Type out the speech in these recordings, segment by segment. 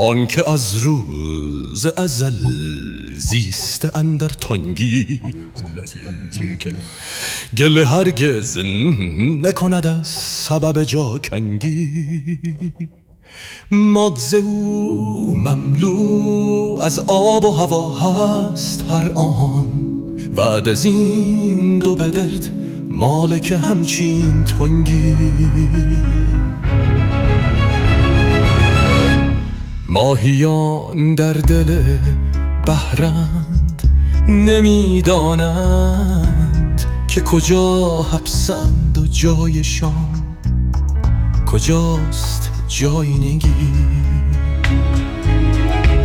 آنکه از روز ازل زیسته اندر تنگی. گل هرگز نکند از سبب جاکنگی مغز او مملو از آب و هوا هست هر آن. بعد از این دو بدرد مالک همچین تنگی. ماهیان در دل بحرند نمی‌دانند که کجا حبسند و جایشان. کجاست جای نگی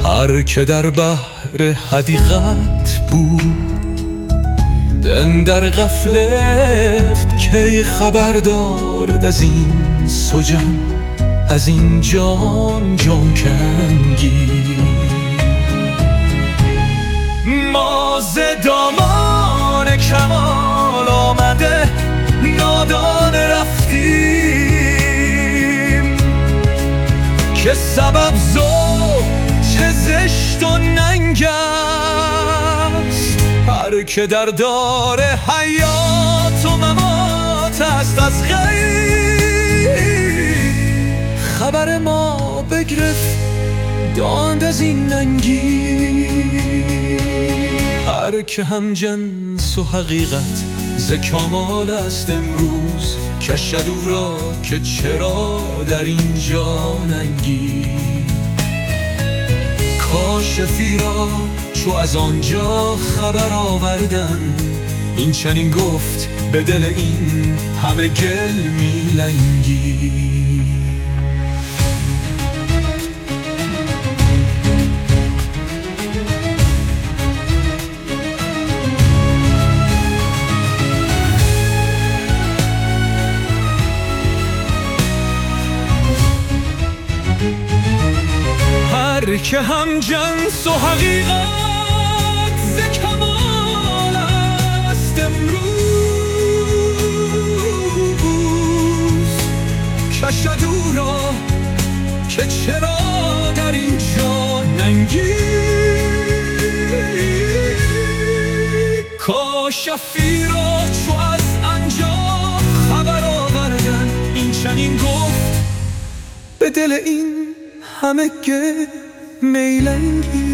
هر که در بحر حدیقت بود دن در غفلت کی خبر دارد از این سجن؟ از این جان جان کنگی ما دامان کمال آمده نادان رفتیم. که سبب زو چه زشت و ننگ است. هر که در دار حیات و ممات است از غیر ما بگرفت داند از این ننگی. هر که هم جنس و حقیقت ز کمال است امروز کشد او را که چرا در اینجا ننگی. کاشفی را چو از آنجا خبر آوردن این چنین گفت به دل این همه گل میلنگی. که هم جنس و حقیقت ز کمال است امروز. کشد را که چرا در اینجا ننگی؟ کاشفی را چو از انجا خبر آوردن این چنین گفت به دل این همه گل میلنگی